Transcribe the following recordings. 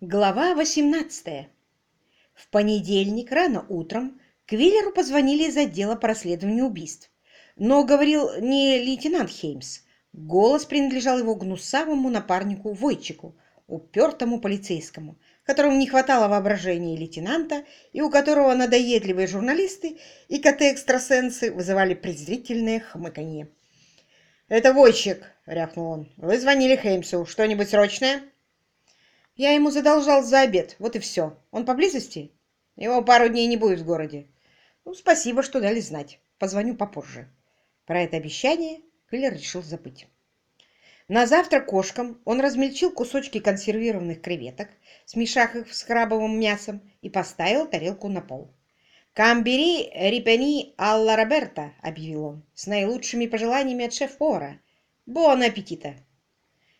Глава 18. В понедельник рано утром Квиллеру позвонили из отдела по расследованию убийств. Но говорил не лейтенант Хеймс. Голос принадлежал его гнусавому напарнику Войчику, упертому полицейскому, которому не хватало воображения лейтенанта и у которого надоедливые журналисты и коты-экстрасенсы вызывали презрительное хмыканье. «Это Войчик!» — рявкнул он. «Вы звонили Хеймсу. Что-нибудь срочное?» Я ему задолжал за обед, вот и все. Он поблизости? Его пару дней не будет в городе. Ну, спасибо, что дали знать. Позвоню попозже. Про это обещание Квиллер решил забыть. На завтрак кошкам он размельчил кусочки консервированных креветок, смешав их с крабовым мясом и поставил тарелку на пол. «Камбери рипени алла Роберта», — объявил он, — «с наилучшими пожеланиями от шеф-повара. Бон аппетита!»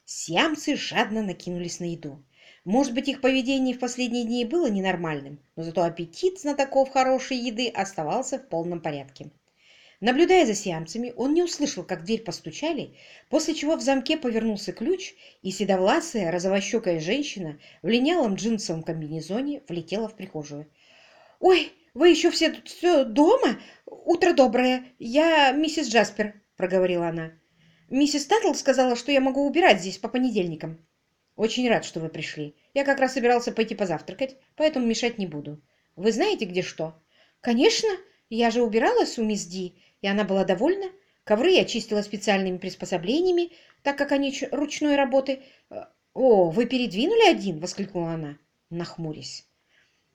Сиамцы жадно накинулись на еду. Может быть, их поведение в последние дни было ненормальным, но зато аппетит знатоков хорошей еды оставался в полном порядке. Наблюдая за сиамцами, он не услышал, как дверь постучали, после чего в замке повернулся ключ, и седовласая, розовощекая женщина в линялом джинсовом комбинезоне влетела в прихожую. «Ой, вы еще все, все дома? Утро доброе. Я миссис Джаспер», — проговорила она. «Миссис Таттл сказала, что я могу убирать здесь по понедельникам». «Очень рад, что вы пришли. Я как раз собирался пойти позавтракать, поэтому мешать не буду. Вы знаете, где что?» «Конечно! Я же убиралась у мисс Ди, и она была довольна. Ковры я чистила специальными приспособлениями, так как они ручной работы. О, вы передвинули один?» — воскликнула она, нахмурясь.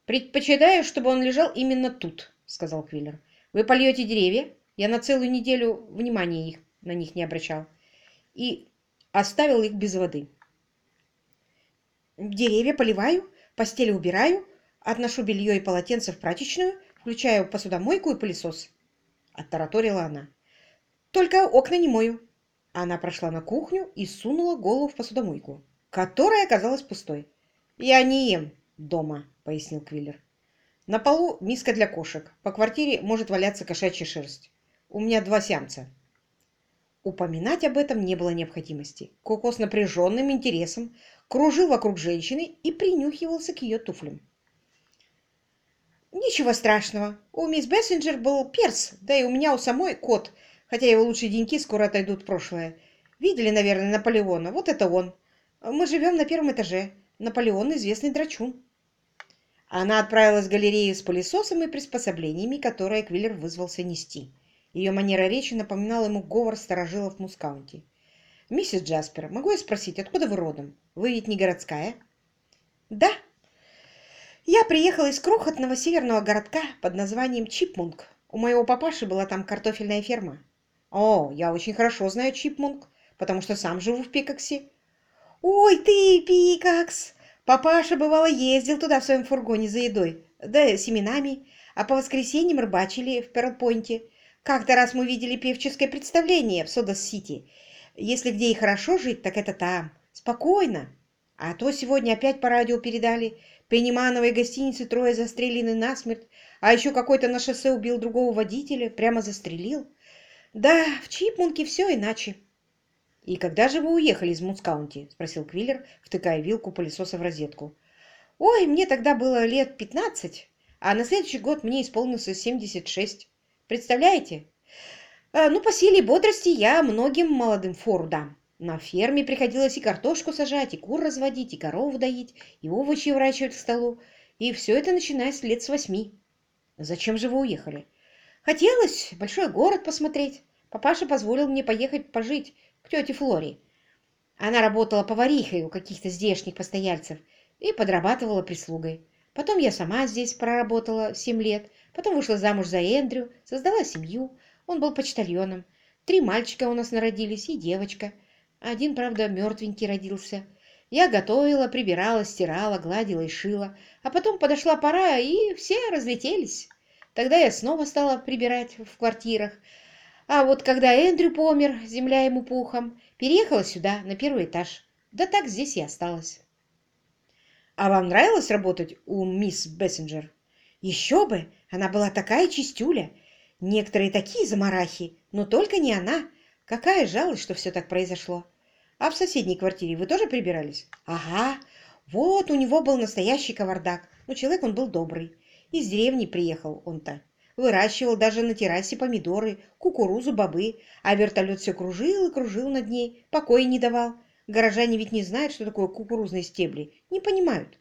«Предпочитаю, чтобы он лежал именно тут», — сказал Квиллер. «Вы польете деревья? Я на целую неделю внимания их, на них не обращал. И оставил их без воды. Деревья поливаю, постели убираю, отношу белье и полотенце в прачечную, включаю посудомойку и пылесос. Оттараторила она. Только окна не мою. Она прошла на кухню и сунула голову в посудомойку, которая оказалась пустой. «Я не ем дома», — пояснил Квиллер. «На полу миска для кошек. По квартире может валяться кошачья шерсть. У меня два сямца». Упоминать об этом не было необходимости. Коко с напряженным интересом кружил вокруг женщины и принюхивался к ее туфлям. «Ничего страшного. У мисс Бессенджер был перс, да и у меня у самой кот, хотя его лучшие деньки скоро отойдут в прошлое. Видели, наверное, Наполеона? Вот это он. Мы живем на первом этаже. Наполеон – известный драчун». Она отправилась в галерею с пылесосом и приспособлениями, которые Квиллер вызвался нести. Ее манера речи напоминала ему говор старожилов в Мускаунте. «Миссис Джаспер, могу я спросить, откуда вы родом? Вы ведь не городская?» «Да. Я приехала из крохотного северного городка под названием Чипмунг. У моего папаши была там картофельная ферма». «О, я очень хорошо знаю Чипмунг, потому что сам живу в Пикаксе». «Ой, ты, Пикакс! Папаша, бывало, ездил туда в своем фургоне за едой, да семенами, а по воскресеньям рыбачили в Перлпойнте. Как-то раз мы видели певческое представление в Содос-Сити, если где и хорошо жить, так это там. Спокойно. А то сегодня опять по радио передали. Пенимановой гостиницы трое застрелены насмерть, а еще какой-то на шоссе убил другого водителя, прямо застрелил. Да, в Чипмунке все иначе. «И когда же вы уехали из Мускаунти?» – спросил Квиллер, втыкая вилку пылесоса в розетку. «Ой, мне тогда было лет пятнадцать, а на следующий год мне исполнился семьдесят шесть. Представляете? А, ну, по силе бодрости я многим молодым фору дам. На ферме приходилось и картошку сажать, и кур разводить, и корову доить, и овощи выращивать к столу. И все это начиная с лет с восьми. Зачем же вы уехали? Хотелось большой город посмотреть. Папаша позволил мне поехать пожить к тете Флоре. Она работала поварихой у каких-то здешних постояльцев и подрабатывала прислугой. Потом я сама здесь проработала семь лет, потом вышла замуж за Эндрю, создала семью, он был почтальоном. Три мальчика у нас народились и девочка. Один, правда, мертвенький родился. Я готовила, прибирала, стирала, гладила и шила. А потом подошла пора, и все разлетелись. Тогда я снова стала прибирать в квартирах. А вот когда Эндрю помер, земля ему пухом, переехала сюда, на первый этаж. Да так здесь и осталась. А вам нравилось работать у мисс Бессенджер? Еще бы! Она была такая чистюля. Некоторые такие замарахи, но только не она. Какая жалость, что все так произошло. А в соседней квартире вы тоже прибирались? Ага. Вот у него был настоящий кавардак, но человек он был добрый. Из деревни приехал он-то. Выращивал даже на террасе помидоры, кукурузу, бобы, а вертолет все кружил и кружил над ней, покоя не давал. Горожане ведь не знают, что такое кукурузные стебли, не понимают.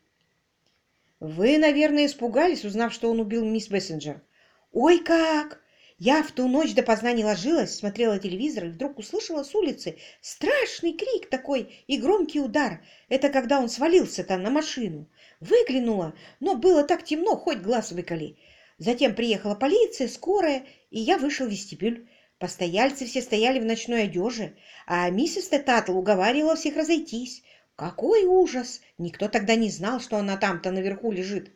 Вы, наверное, испугались, узнав, что он убил мисс Бессенджер. Ой, как! Я в ту ночь допоздна не ложилась, смотрела телевизор и вдруг услышала с улицы страшный крик такой и громкий удар. Это когда он свалился-то на машину. Выглянула, но было так темно, хоть глаз выколи. Затем приехала полиция, скорая, и я вышел в вестибюль. Постояльцы все стояли в ночной одежде, а миссис Тетатл уговаривала всех разойтись. Какой ужас! Никто тогда не знал, что она там-то наверху лежит.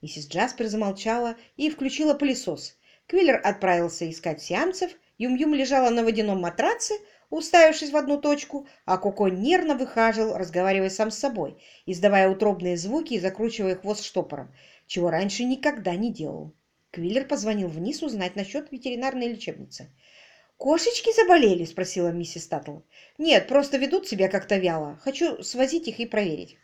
Миссис Джаспер замолчала и включила пылесос. Квиллер отправился искать сиамцев, Юм-Юм лежала на водяном матраце, уставившись в одну точку, а Коко нервно выхаживал, разговаривая сам с собой, издавая утробные звуки и закручивая хвост штопором чего раньше никогда не делал. Квиллер позвонил вниз узнать насчет ветеринарной лечебницы. «Кошечки заболели?» – спросила миссис Таттл. «Нет, просто ведут себя как-то вяло. Хочу свозить их и проверить».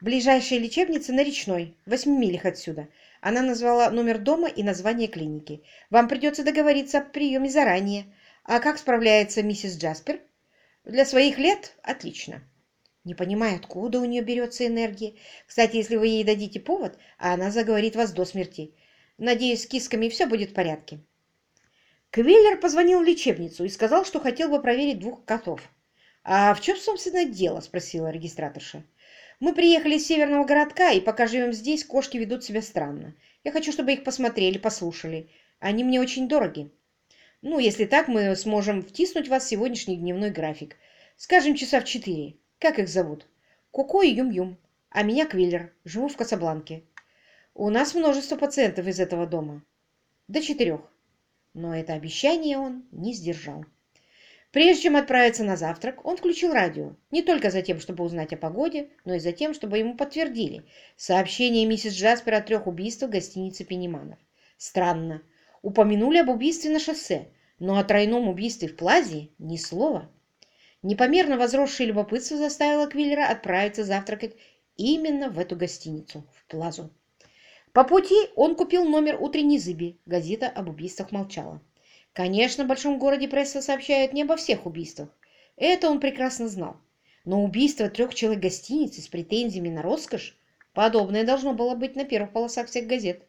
Ближайшая лечебница на Речной, в восьми милях отсюда. Она назвала номер дома и название клиники. Вам придется договориться о приеме заранее. А как справляется миссис Джаспер? Для своих лет отлично. Не понимаю, откуда у нее берется энергия. Кстати, если вы ей дадите повод, она заговорит вас до смерти. Надеюсь, с кисками все будет в порядке. Квиллер позвонил в лечебницу и сказал, что хотел бы проверить двух котов. «А в чем, собственно, дело?» – спросила регистраторша. «Мы приехали из северного городка, и пока живем здесь, кошки ведут себя странно. Я хочу, чтобы их посмотрели, послушали. Они мне очень дороги. Ну, если так, мы сможем втиснуть вас в сегодняшний дневной график. Скажем, часа в четыре. Как их зовут? Коко и Юм-Юм. А меня Квиллер. Живу в Касабланке. У нас множество пациентов из этого дома. До четырех. Но это обещание он не сдержал. Прежде чем отправиться на завтрак, он включил радио. Не только за тем, чтобы узнать о погоде, но и за тем, чтобы ему подтвердили сообщение миссис Джаспер о трех убийствах в гостинице Пенеманов. Странно. Упомянули об убийстве на шоссе, но о тройном убийстве в Плазе ни слова. Непомерно возросшее любопытство заставило Квиллера отправиться завтракать именно в эту гостиницу, в Плазу. По пути он купил номер утренней зыби. Газета об убийствах молчала. Конечно, в большом городе пресса сообщает не обо всех убийствах. Это он прекрасно знал. Но убийство трех человек гостиницы с претензиями на роскошь, подобное должно было быть на первых полосах всех газет.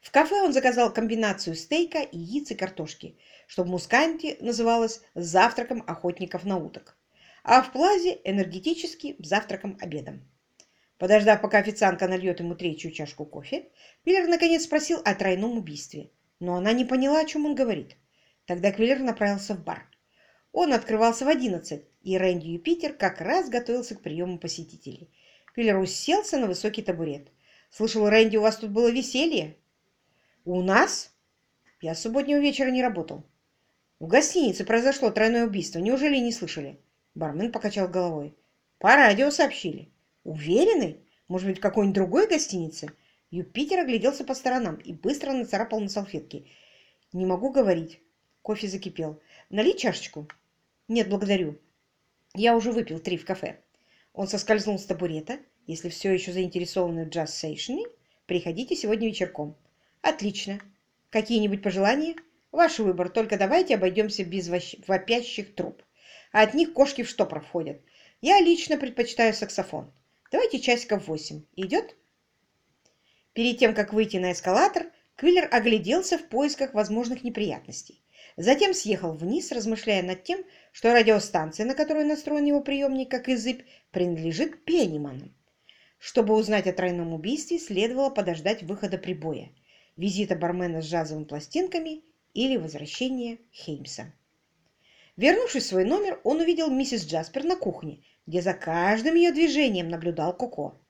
В кафе он заказал комбинацию стейка, яиц и картошки, что в Мусканте называлось завтраком охотников на уток, а в Плазе энергетически завтраком-обедом. Подождав, пока официантка нальет ему третью чашку кофе, Квиллер наконец спросил о тройном убийстве, но она не поняла, о чем он говорит. Тогда Квиллер направился в бар. Он открывался в одиннадцать, и Рэнди Юпитер как раз готовился к приему посетителей. Квиллер уселся на высокий табурет. «Слышал, Рэнди, у вас тут было веселье?» «У нас?» «Я субботнего вечера не работал». «В гостинице произошло тройное убийство. Неужели не слышали?» Бармен покачал головой. «По радио сообщили». «Уверены? Может быть, в какой-нибудь другой гостинице?» Юпитер огляделся по сторонам и быстро нацарапал на салфетке. «Не могу говорить». Кофе закипел. «Налить чашечку?» «Нет, благодарю. Я уже выпил три в кафе». Он соскользнул с табурета. «Если все еще заинтересованы в джаз-сейшне, приходите сегодня вечерком. Отлично. Какие-нибудь пожелания? Ваш выбор, только давайте обойдемся без вопящих труб. А от них кошки в штопор входят. Я лично предпочитаю саксофон. Давайте часиков восемь. Идет? Перед тем, как выйти на эскалатор, Квиллер огляделся в поисках возможных неприятностей. Затем съехал вниз, размышляя над тем, что радиостанция, на которой настроен его приемник, как и зыбь, принадлежит Пенниманам. Чтобы узнать о тройном убийстве, следовало подождать выхода прибоя – визита бармена с джазовыми пластинками или возвращения Хеймса. Вернувшись в свой номер, он увидел миссис Джаспер на кухне, где за каждым ее движением наблюдал Коко.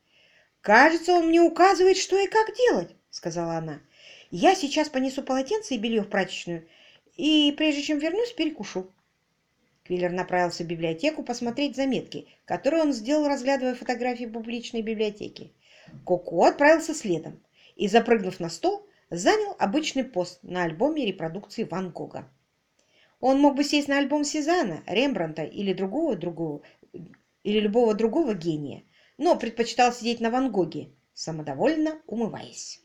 «Кажется, он мне указывает, что и как делать», — сказала она. «Я сейчас понесу полотенце и белье в прачечную, и прежде чем вернусь, перекушу». Квиллер направился в библиотеку посмотреть заметки, которые он сделал, разглядывая фотографии публичной библиотеки. Коко отправился следом и, запрыгнув на стол, занял обычный пост на альбоме репродукции Ван Гога. Он мог бы сесть на альбом Сезана, Рембранта или другого другого или любого другого гения, но предпочитал сидеть на Ван Гоге, самодовольно умываясь.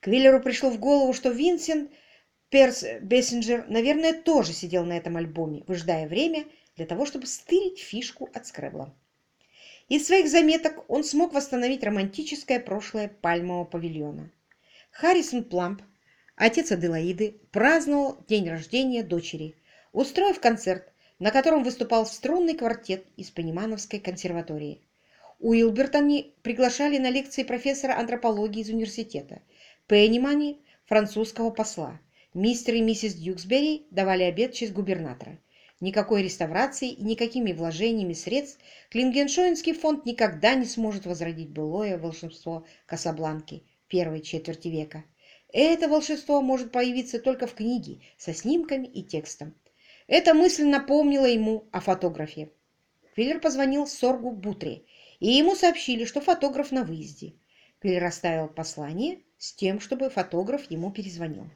Квиллеру пришло в голову, что Винсент Перс Бессинджер, наверное, тоже сидел на этом альбоме, выжидая время для того, чтобы стырить фишку от скребла. Из своих заметок он смог восстановить романтическое прошлое пальмового павильона. Харрисон Пламп, отец Аделаиды, праздновал день рождения дочери, устроив концерт, на котором выступал струнный квартет из Панимановской консерватории. Уилбертони приглашали на лекции профессора антропологии из университета, Пеннимани – французского посла. Мистер и миссис Дьюксбери давали обед в честь губернатора. Никакой реставрации и никакими вложениями средств Клингеншоинский фонд никогда не сможет возродить былое волшебство Касабланки первой четверти века. Это волшебство может появиться только в книге со снимками и текстом. Эта мысль напомнила ему о фотографе. Квиллер позвонил Соргу Бутре, и ему сообщили, что фотограф на выезде. Квиллер оставил послание с тем, чтобы фотограф ему перезвонил.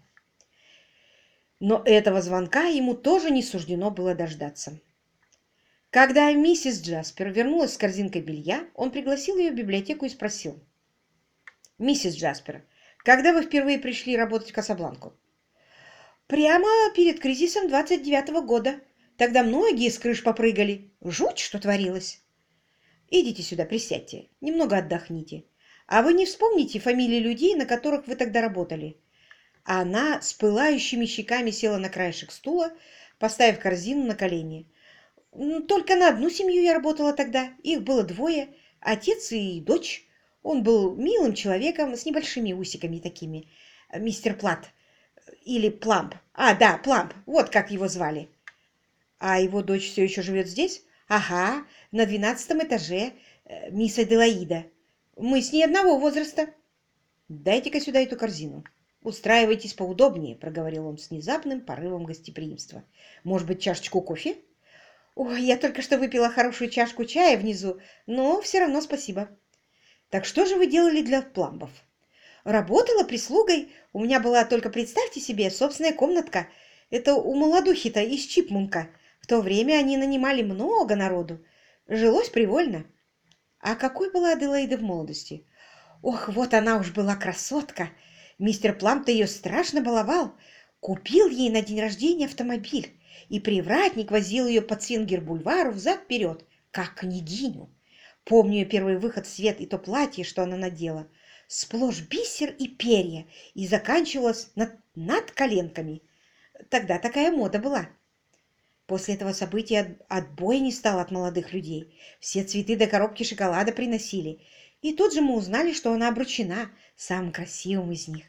Но этого звонка ему тоже не суждено было дождаться. Когда миссис Джаспер вернулась с корзинкой белья, он пригласил ее в библиотеку и спросил. «Миссис Джаспер, когда вы впервые пришли работать в Касабланку?» «Прямо перед кризисом 29-го года. Тогда многие с крыш попрыгали. Жуть, что творилось!» «Идите сюда, присядьте, немного отдохните. А вы не вспомните фамилии людей, на которых вы тогда работали?» она с пылающими щеками села на краешек стула, поставив корзину на колени. «Только на одну семью я работала тогда. Их было двое, отец и дочь. Он был милым человеком с небольшими усиками такими. Мистер Плат. Или Пламп. А, да, Пламп. Вот как его звали. А его дочь все еще живет здесь? Ага, на двенадцатом этаже. Э, мисс Аделаида. Мы с ней одного возраста. Дайте-ка сюда эту корзину. «Устраивайтесь поудобнее», — проговорил он с внезапным порывом гостеприимства. «Может быть, чашечку кофе?» «Ой, я только что выпила хорошую чашку чая внизу, но все равно спасибо». «Так что же вы делали для пламбов?» «Работала прислугой. У меня была только, представьте себе, собственная комнатка. Это у молодухи-то из Чипмунка. В то время они нанимали много народу. Жилось привольно». «А какой была Аделаида в молодости?» «Ох, вот она уж была красотка!» Мистер Пламп-то ее страшно баловал. Купил ей на день рождения автомобиль, и привратник возил ее по Цингер-бульвару взад-вперед, как княгиню. Помню ее первый выход в свет и то платье, что она надела. Сплошь бисер и перья, и заканчивалось над, над коленками. Тогда такая мода была. После этого события отбоя не стало от молодых людей. Все цветы до коробки шоколада приносили. И тут же мы узнали, что она обручена самым красивым из них.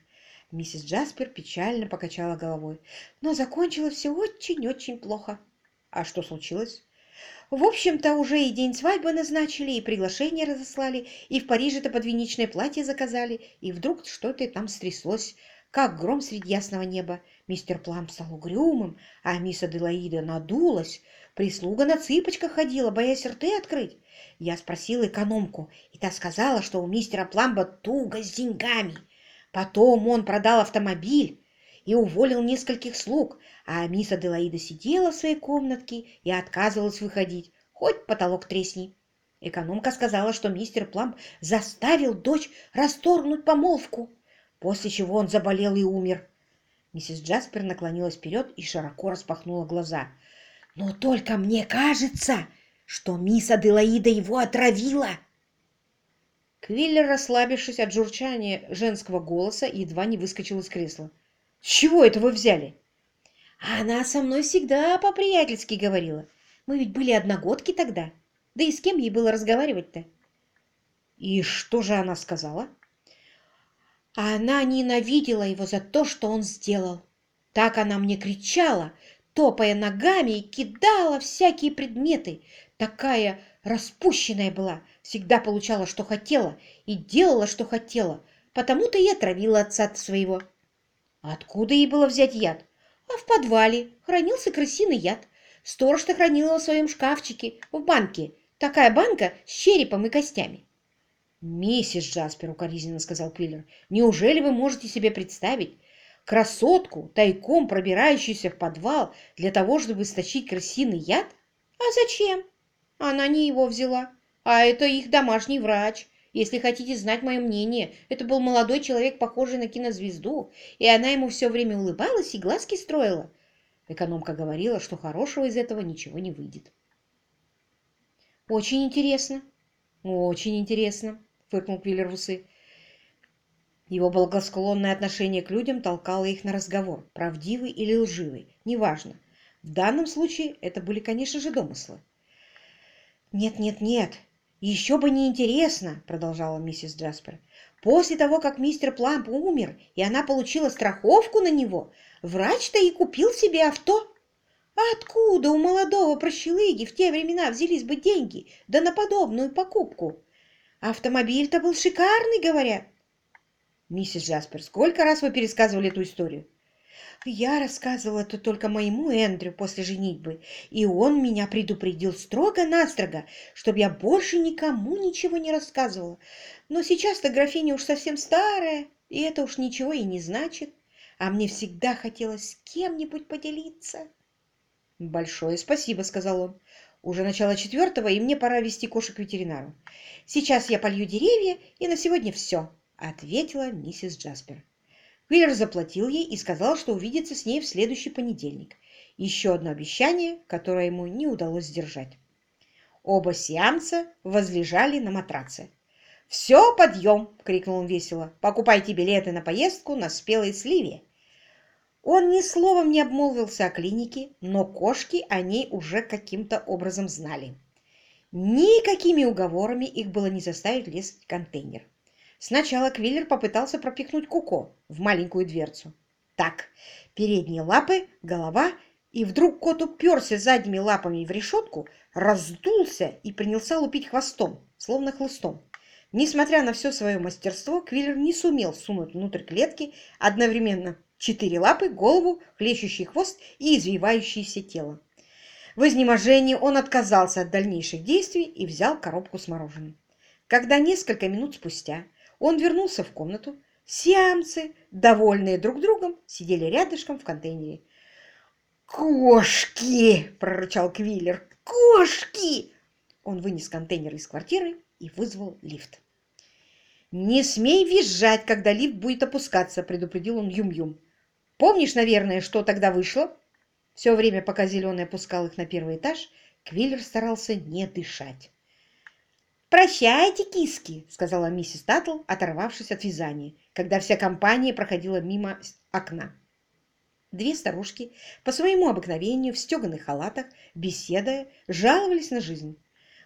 Миссис Джаспер печально покачала головой. Но закончилось все очень-очень плохо. А что случилось? В общем-то, уже и день свадьбы назначили, и приглашение разослали, и в Париже-то подвенечное платье заказали, и вдруг что-то там стряслось, как гром среди ясного неба. Мистер Плам стал угрюмым, а мисс Аделаида надулась. Прислуга на цыпочках ходила, боясь рты открыть. Я спросила экономку, и та сказала, что у мистера Пламба туго с деньгами. Потом он продал автомобиль и уволил нескольких слуг, а мисс Аделаида сидела в своей комнатке и отказывалась выходить, хоть потолок тресни. Экономка сказала, что мистер Пламп заставил дочь расторгнуть помолвку, после чего он заболел и умер. Миссис Джаспер наклонилась вперед и широко распахнула глаза. «Но только мне кажется, что мисс Аделаида его отравила!» Квиллер, расслабившись от журчания женского голоса, едва не выскочил из кресла. «С чего это вы взяли?» «Она со мной всегда по-приятельски говорила. Мы ведь были одногодки тогда. Да и с кем ей было разговаривать-то?» «И что же она сказала?» Она ненавидела его за то, что он сделал. Так она мне кричала, топая ногами и кидала всякие предметы. Такая распущенная была, всегда получала, что хотела, и делала, что хотела, потому-то и отравила отца своего. Откуда ей было взять яд? А в подвале хранился крысиный яд. Сторож-то хранил его в своем шкафчике, в банке. Такая банка с черепом и костями. «Миссис Джаспер», — укоризненно сказал Квиллер, — «неужели вы можете себе представить красотку, тайком пробирающуюся в подвал для того, чтобы источить крысиный яд? А зачем? Она не его взяла, а это их домашний врач. Если хотите знать мое мнение, это был молодой человек, похожий на кинозвезду, и она ему все время улыбалась и глазки строила. Экономка говорила, что хорошего из этого ничего не выйдет. «Очень интересно, очень интересно», — фыркнул Квиллер в усы. Его благосклонное отношение к людям толкало их на разговор, правдивый или лживый, неважно. В данном случае это были, конечно же, домыслы. «Нет, нет, нет, еще бы не интересно», — продолжала миссис Джаспер. «После того, как мистер Пламп умер, и она получила страховку на него, врач-то и купил себе авто». Откуда у молодого прощелыги в те времена взялись бы деньги, да на подобную покупку? Автомобиль-то был шикарный, говорят. Миссис Джаспер, сколько раз вы пересказывали эту историю? Я рассказывала это только моему Эндрю после женитьбы, и он меня предупредил строго-настрого, чтобы я больше никому ничего не рассказывала. Но сейчас-то графиня уж совсем старая, и это уж ничего и не значит. А мне всегда хотелось с кем-нибудь поделиться. «Большое спасибо», — сказал он. «Уже начало четвертого, и мне пора вести кошек к ветеринару. Сейчас я полью деревья, и на сегодня все», — ответила миссис Джаспер. Квиллер заплатил ей и сказал, что увидится с ней в следующий понедельник. Еще одно обещание, которое ему не удалось сдержать. Оба сиамца возлежали на матраце. «Все, подъем!» — крикнул он весело. «Покупайте билеты на поездку на спелой сливе!» Он ни словом не обмолвился о клинике, но кошки о ней уже каким-то образом знали. Никакими уговорами их было не заставить лезть в контейнер. Сначала Квиллер попытался пропихнуть Куко в маленькую дверцу. Так, передние лапы, голова, и вдруг кот уперся задними лапами в решетку, раздулся и принялся лупить хвостом, словно хлыстом. Несмотря на все свое мастерство, Квиллер не сумел сунуть внутрь клетки одновременно четыре лапы, голову, хлещущий хвост и извивающееся тело. В изнеможении он отказался от дальнейших действий и взял коробку с мороженым. Когда несколько минут спустя он вернулся в комнату, сиамцы, довольные друг другом, сидели рядышком в контейнере. «Кошки!» – прорычал Квиллер. «Кошки!» Он вынес контейнер из квартиры и вызвал лифт. «Не смей визжать, когда лифт будет опускаться», – предупредил он Юм-Юм. Помнишь, наверное, что тогда вышло? Все время, пока Зеленый опускал их на первый этаж, Квиллер старался не дышать. «Прощайте, киски!» — сказала миссис Таттл, оторвавшись от вязания, когда вся компания проходила мимо окна. Две старушки, по своему обыкновению, в стеганых халатах, беседуя, жаловались на жизнь.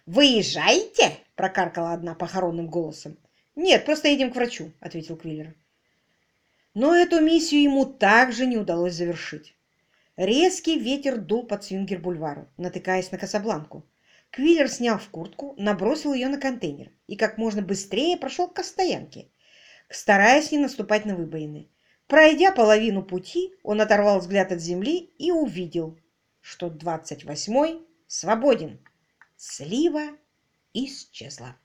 «Выезжаете?» — прокаркала одна похоронным голосом. «Нет, просто едем к врачу», — ответил Квиллер. Но эту миссию ему также не удалось завершить. Резкий ветер дул под Свингер-бульвару, натыкаясь на Касабланку. Квиллер снял в куртку, набросил ее на контейнер и как можно быстрее прошел к стоянке, стараясь не наступать на выбоины. Пройдя половину пути, он оторвал взгляд от земли и увидел, что двадцать восьмой свободен. Слива исчезла.